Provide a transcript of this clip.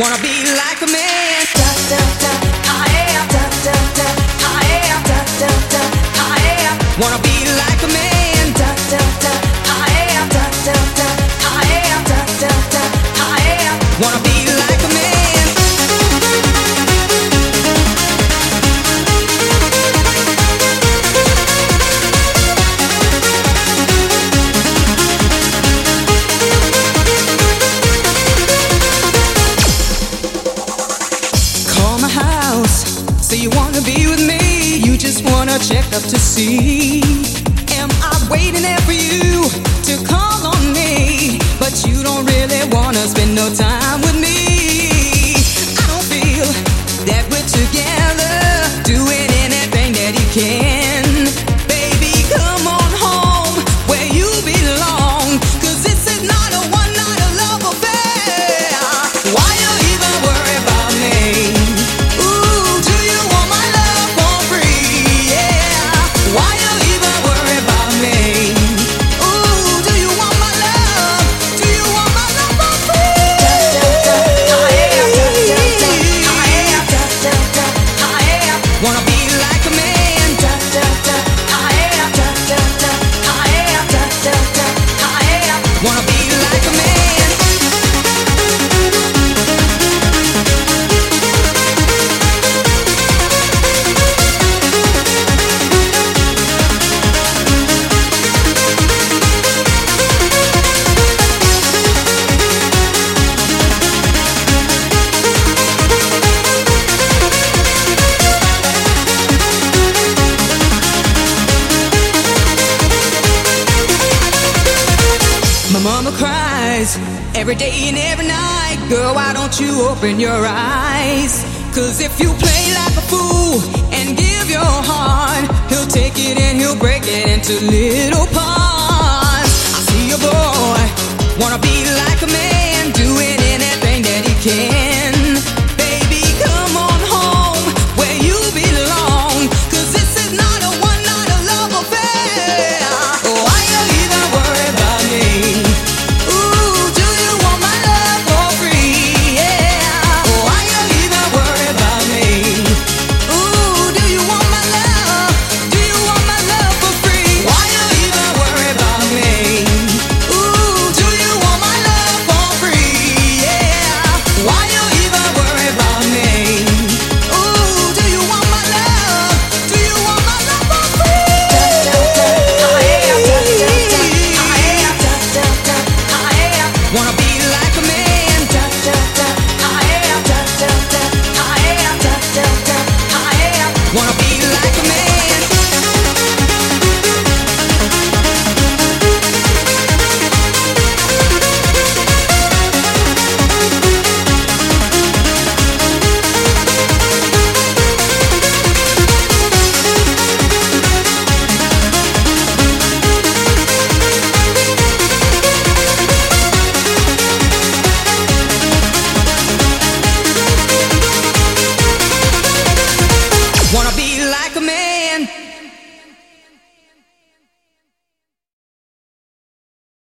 Wanna be like a man. You wanna be with me. You just wanna check up to see. Am I waiting there for you to call on me? But you don't really wanna spend no time with cries every day and every night. Girl, why don't you open your eyes? Cause if you play like a fool and give your heart, he'll take it and he'll break it into little parts.